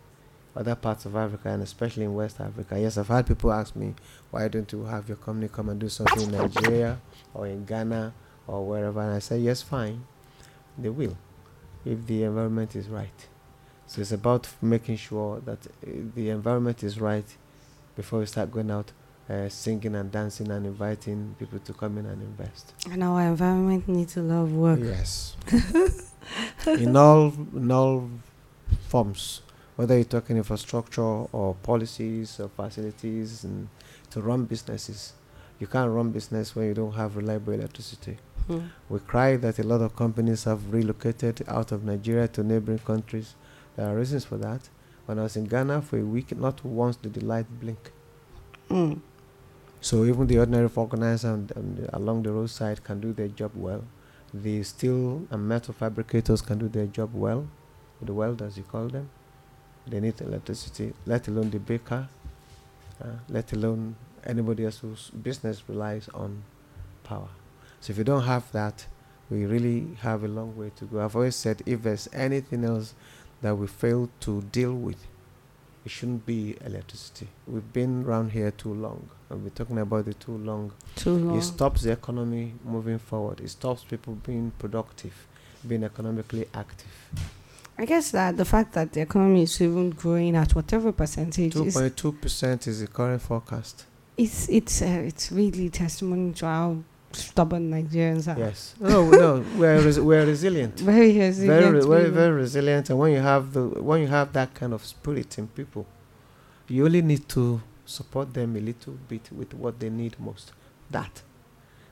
Speaker 3: other parts of Africa and especially in West Africa. Yes, I've had people ask me, why don't you have your company come and do something in Nigeria or in Ghana or wherever? And I say, yes, fine, they will, if the environment is right. So it's about making sure that uh, the environment is right before we start going out uh, singing and dancing and inviting people to come in and invest.
Speaker 2: and our environment needs a lot of work.
Speaker 3: Yes. *laughs* in all in all forms, whether you're talking infrastructure or policies or facilities and to run businesses. You can't run business when you don't have reliable electricity.
Speaker 2: Hmm.
Speaker 3: We cry that a lot of companies have relocated out of Nigeria to neighboring countries. There are reasons for that. When I was in Ghana for a week, not once did the light blink.
Speaker 2: Hmm.
Speaker 3: So even the ordinary organizer and, and along the roadside can do their job well. The steel and metal fabricators can do their job well. The welders, you call them. They need electricity, let alone the baker, uh, let alone anybody else whose business relies on power. So if you don't have that, we really have a long way to go. I've always said if there's anything else that we fail to deal with, it shouldn't be electricity. We've been around here too long. And we're talking about it too long.
Speaker 2: Too long.
Speaker 3: It stops the economy moving forward. It stops people being productive, being economically active.
Speaker 2: I guess that the fact that the economy is even growing at whatever percentage
Speaker 3: Two
Speaker 2: is
Speaker 3: point two percent is the current forecast.
Speaker 2: it's it's uh, it's really testimony to how stubborn Nigerians are.
Speaker 3: Yes. No, no, we're res- we're resilient. *laughs*
Speaker 2: Very resilient.
Speaker 3: Very, re- very, very resilient. And when you have the when you have that kind of spirit in people, you only need to support them a little bit with what they need most. That.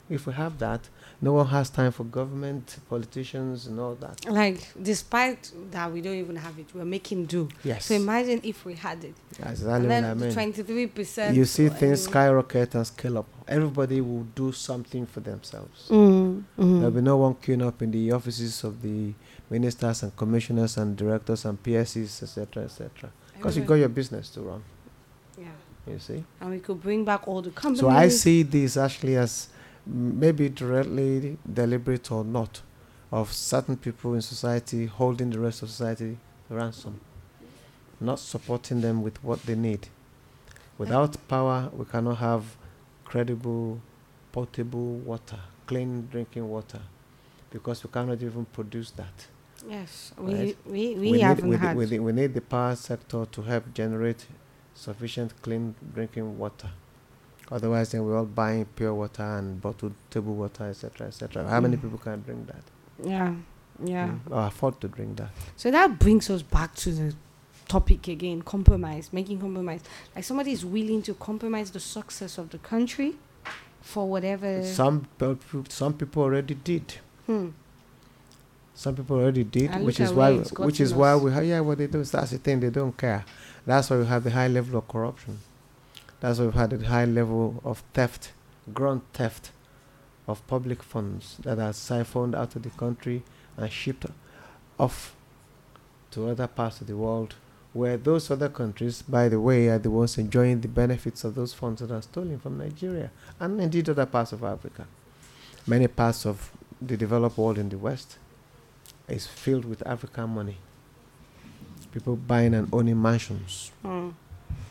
Speaker 3: If we have that, no one has time for government, politicians, and all that.
Speaker 2: Like, despite that, we don't even have it. We're making do.
Speaker 3: Yes.
Speaker 2: So imagine if we had it.
Speaker 3: That's
Speaker 2: And
Speaker 3: exactly what I mean.
Speaker 2: twenty-three percent.
Speaker 3: You see things skyrocket and scale up. Everybody will do something for themselves.
Speaker 2: Mm,
Speaker 3: There'll
Speaker 2: mm.
Speaker 3: be no one queuing up in the offices of the ministers and commissioners and directors and PSCs, etc., etc. Because you got your business to run.
Speaker 2: Yeah.
Speaker 3: You see.
Speaker 2: And we could bring back all the companies.
Speaker 3: So I see this actually as maybe directly deliberate or not, of certain people in society holding the rest of society ransom, not supporting them with what they need. Without power, we cannot have credible, potable water, clean drinking water, because we cannot even produce that.
Speaker 2: Yes, we
Speaker 3: Right.
Speaker 2: we, we,
Speaker 3: need,
Speaker 2: haven't
Speaker 3: we,
Speaker 2: had.
Speaker 3: we, we need the power sector to help generate sufficient clean drinking water. Otherwise, then we're all buying pure water and bottled table water, etc., etc. How many
Speaker 2: Mm.
Speaker 3: people can drink that?
Speaker 2: yeah, yeah.
Speaker 3: Mm, Or afford to drink that?
Speaker 2: So that brings us back to the topic again: compromise, making compromise. Like somebody is willing to compromise the success of the country for whatever.
Speaker 3: Some some people already did.
Speaker 2: Hmm.
Speaker 3: Some people already did,
Speaker 2: And
Speaker 3: which is why which is
Speaker 2: gotten
Speaker 3: why we ha- yeah what they do is that's the thing they don't care. That's why we have the high level of corruption. That's why we've had a high level of theft, grand theft, of public funds that are siphoned out of the country and shipped off to other parts of the world, where those other countries, by the way, are the ones enjoying the benefits of those funds that are stolen from Nigeria and indeed other parts of Africa. Many parts of the developed world in the West is filled with African money. people buying and owning mansions
Speaker 2: Mm.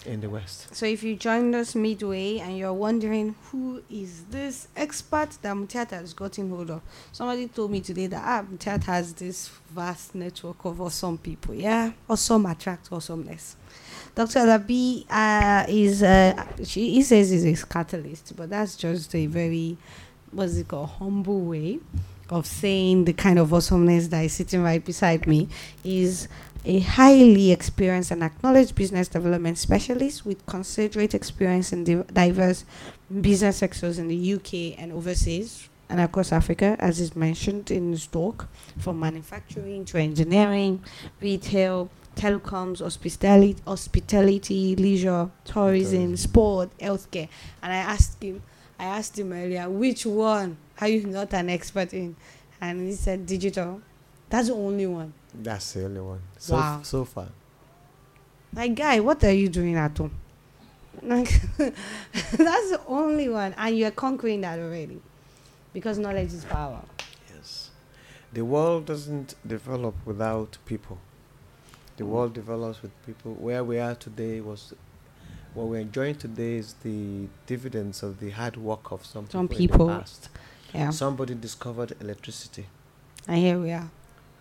Speaker 3: In the West.
Speaker 2: So if you joined us midway and you're wondering who is this expert that Mutiat has gotten hold of, somebody told me today that ah, Mutiat has this vast network of awesome people. Yeah, awesome attract awesomeness. Dr. Alabi uh, is uh, she he says he's a catalyst, but that's just a very what's it called humble way of saying the kind of awesomeness that is sitting right beside me is a highly experienced and acknowledged business development specialist with considerate experience in div- diverse business sectors in the UK and overseas and across Africa, as is mentioned in his talk, from manufacturing to engineering, retail, telecoms, hospitality, hospitality, leisure, tourism,
Speaker 3: Tourism.
Speaker 2: sport, healthcare. And I asked him, I asked him earlier, which one are you not an expert in? And he said digital. That's the only one.
Speaker 3: That's the only one. So,
Speaker 2: Wow.
Speaker 3: so far.
Speaker 2: Like, guy, what are you doing at home? Like, *laughs* that's the only one, and you're conquering that already, because knowledge is power.
Speaker 3: Yes. The world doesn't develop without people. The mm. world develops with people. Where we are today was what we're enjoying today is the dividends of the hard work of some,
Speaker 2: Some
Speaker 3: people,
Speaker 2: people.
Speaker 3: In the past.
Speaker 2: Yeah,
Speaker 3: Somebody discovered electricity,
Speaker 2: and here we are.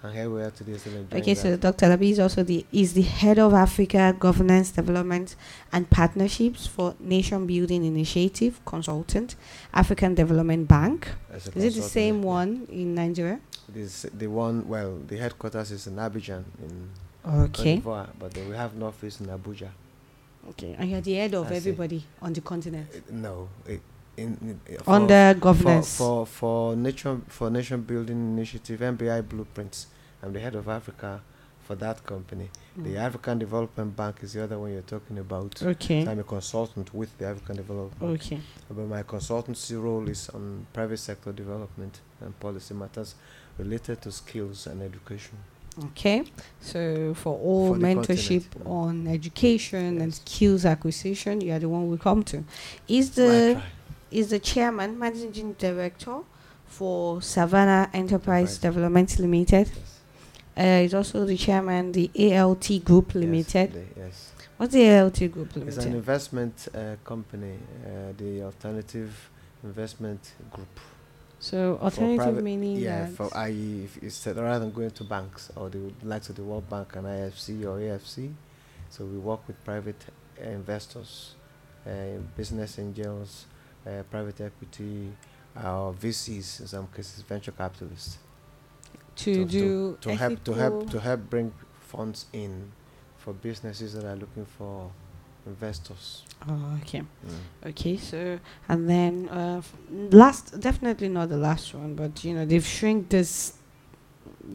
Speaker 3: and here we are today
Speaker 2: Okay,
Speaker 3: that.
Speaker 2: so Dr. Alabi is also the is the head of Africa Governance Development and Partnerships for Nation Building Initiative Consultant, African Development Bank. Is it the same one in Nigeria?
Speaker 3: This the one. Well, the headquarters is in Abidjan in
Speaker 2: Okay.
Speaker 3: But then we have an office in Abuja.
Speaker 2: Okay, and you're the head of
Speaker 3: I see.
Speaker 2: everybody on the continent
Speaker 3: No, it, in, in for-
Speaker 2: under
Speaker 3: for,
Speaker 2: governance.
Speaker 3: for for nation for nation building initiative NBI blueprints. I'm the head of Africa for that company. The
Speaker 2: Mm.
Speaker 3: African Development Bank is the other one you're talking about.
Speaker 2: Okay.
Speaker 3: So I'm a consultant with the African Development Bank.
Speaker 2: Okay.
Speaker 3: But my consultancy role is on private sector development and policy matters related to skills and education.
Speaker 2: Okay, so for all
Speaker 3: For
Speaker 2: mentorship on education and skills acquisition, you are the one we come to. Is the. Is the chairman, managing director for Savannah Enterprise
Speaker 3: Enterprise.
Speaker 2: Development Limited.
Speaker 3: Yes.
Speaker 2: Uh, is also the chairman, the ALT Group
Speaker 3: Yes,
Speaker 2: Limited.
Speaker 3: the- yes.
Speaker 2: What's the ALT Group Limited?
Speaker 3: It's an investment uh, company, uh, the Alternative Investment Group.
Speaker 2: So alternative meaning
Speaker 3: Yeah, for IE, if instead rather than going to banks or the likes of the World Bank and IFC or AFC, so we work with private uh, investors, uh, business angels, uh, private equity, or VCs in some cases, venture capitalists.
Speaker 2: to, do
Speaker 3: to help to help to help bring funds in for businesses that are looking for investors.
Speaker 2: Oh, okay.
Speaker 3: Mm.
Speaker 2: Okay, so and then uh, last, definitely not the last one, but you know they've shrunk this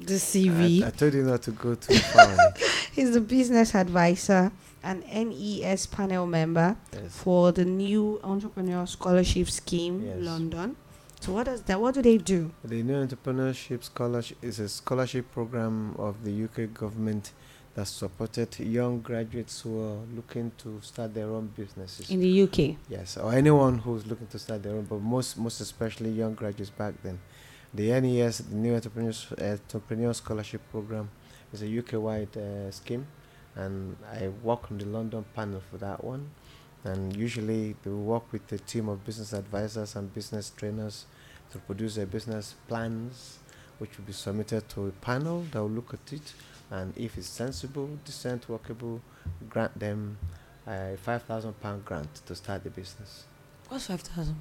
Speaker 2: the CV.
Speaker 3: I, I told you not to go too *laughs* far.
Speaker 2: He's the business advisor and NES panel member
Speaker 3: Yes.
Speaker 2: for the new entrepreneur scholarship scheme,
Speaker 3: Yes.
Speaker 2: London. So what does that? What do they do?
Speaker 3: The New Entrepreneurship Scholarship is a scholarship program of the UK government that supported young graduates who are looking to start their own businesses.
Speaker 2: in the UK?
Speaker 3: yes, or anyone who's looking to start their own, but most most especially young graduates back then. The NES, the New Entrepreneurs Entrepreneur Scholarship Program, is a UK-wide uh, scheme, and I work on the London panel for that one. And usually, we work with a team of business advisors and business trainers to produce their business plans, which will be submitted to a panel that will look at it, and if it's sensible, decent, workable, grant them a five thousand pound grant to start the business.
Speaker 2: What's five thousand?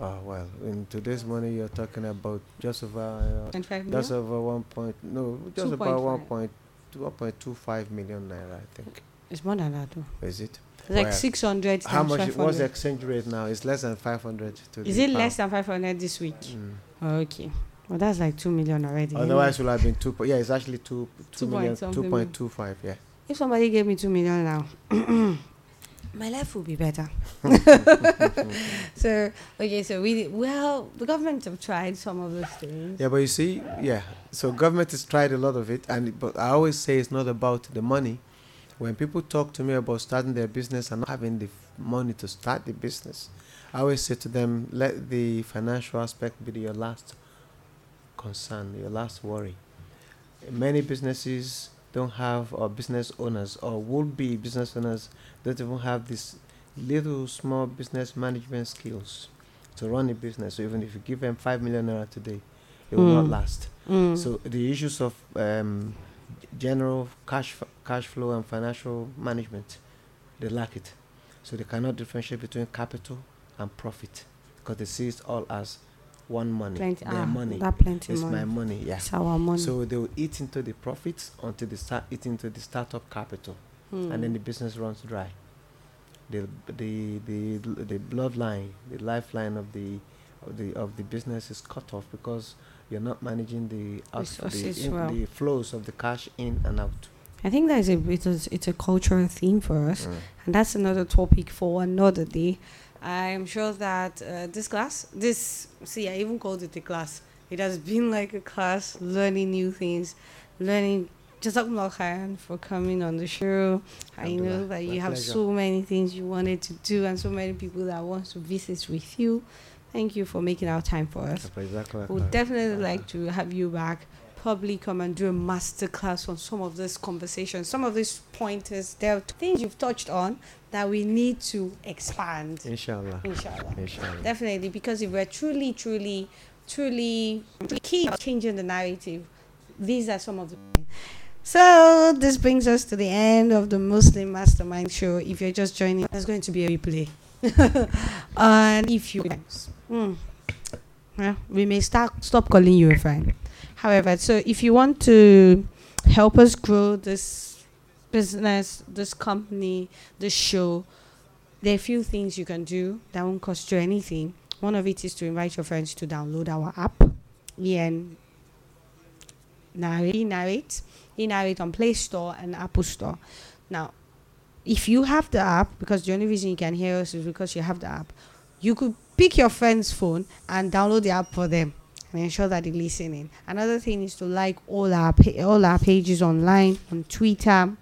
Speaker 3: Oh well, in today's money, you're talking about just over, uh, just
Speaker 2: million?
Speaker 3: over one point, no, just about one
Speaker 2: 2.5.
Speaker 3: point, one point two five million naira, I think.
Speaker 2: It's more than that. Though.
Speaker 3: Is it?
Speaker 2: It's like
Speaker 3: Well,
Speaker 2: six hundred.
Speaker 3: How much? it- What's the exchange rate now? It's less than five hundred to.
Speaker 2: Is it
Speaker 3: pound.
Speaker 2: less than five hundred this week?
Speaker 3: Mm.
Speaker 2: Okay. Well, that's like two million already.
Speaker 3: Otherwise, it would have been two. po- Yeah, it's actually two,
Speaker 2: Two
Speaker 3: two
Speaker 2: point
Speaker 3: million,
Speaker 2: something
Speaker 3: two point two five. Yeah.
Speaker 2: If somebody gave me two million now, *clears throat* my life would be better. *laughs* so okay, so we well, the government have tried some of those things.
Speaker 3: Yeah, but you see, yeah. So government has tried a lot of it, and but I always say it's not about the money. When people talk to me about starting their business and not having the money to start the business, I always say to them, let the financial aspect be your last concern, your last worry. Many businesses don't have, or business owners, or would be business owners, don't even have this little small business management skills to run a business. So even if you give them five million naira today, it will not
Speaker 2: Mm.
Speaker 3: last.
Speaker 2: Mm.
Speaker 3: So the issues of um, general cash f- cash flow and financial management, they lack it. So they cannot differentiate between capital and profit because they see it all as one money.
Speaker 2: plenty.
Speaker 3: Their
Speaker 2: ah,
Speaker 3: money.
Speaker 2: That plenty
Speaker 3: It's
Speaker 2: money.
Speaker 3: my money. Yeah.
Speaker 2: It's our money.
Speaker 3: So they will eat into the profits until they start eating into the startup capital, and then
Speaker 2: Mm.
Speaker 3: the business runs dry. The the the the bloodline, the lifeline of the of the of the business is cut off because you're not managing the out, the, in-
Speaker 2: well.
Speaker 3: the flows of the cash in and out.
Speaker 2: I think that is a it is, a, it's a cultural theme for
Speaker 3: Mm.
Speaker 2: us, and that's another topic for another day. I'm sure that uh, this class, this see, I even called it a class. It has been like a class, learning new things, learning. Jazakumullah khairan for coming on the show. I know that
Speaker 3: my
Speaker 2: you have
Speaker 3: pleasure.
Speaker 2: so many things you wanted to do, and so many people that want to visit with you. Thank you for making our time for us. Would definitely like to have you back. Probably come and do a master class on some of this conversation, some of these pointers. There are things you've touched on that we need to expand.
Speaker 3: Inshallah.
Speaker 2: Inshallah.
Speaker 3: Inshallah.
Speaker 2: Definitely, because if we're truly, truly, truly key changing the narrative, these are some of the. So this brings us to the end of the Muslim Mastermind show. If you're just joining, there's going to be a replay. *laughs* and if you, Hmm. well, we may start stop calling you a friend. However, so if you want to help us grow this business, this company, this show, there are a few things you can do that won't cost you anything. One of it is to invite your friends to download our app, EN Narrate, Narrate, eNarrate on Play Store and Apple Store. Now, if you have the app, because the only reason you can hear us is because you have the app, you could pick your friend's phone and download the app for them and ensure that they're listening. Another thing is to like all our pa- all our pages online on Twitter,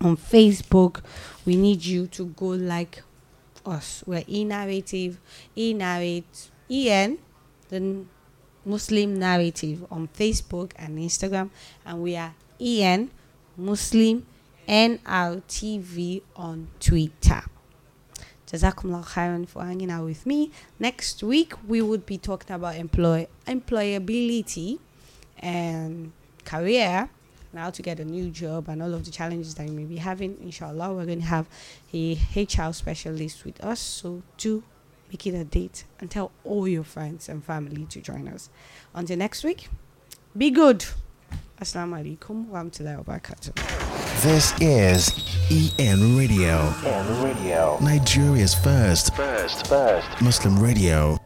Speaker 2: on Facebook. We need you to go like us. We're e-narrative, e-narrate, en, the Muslim narrative on Facebook and Instagram, and we are en Muslim NRTV on Twitter. Jazakumullah khairan for hanging out with me. Next week we would be talking about employ employability and career and how to get a new job and all of the challenges that you may be having. Inshallah, we're going to have a HR specialist with us. So do make it a date and tell all your friends and family to join us. Until next week, be good. Assalamu alaikum wa rahmatullahi wa barakatuh.
Speaker 1: This is EN Radio,
Speaker 4: EN radio.
Speaker 1: Nigeria's first
Speaker 4: First. First.
Speaker 1: Muslim radio.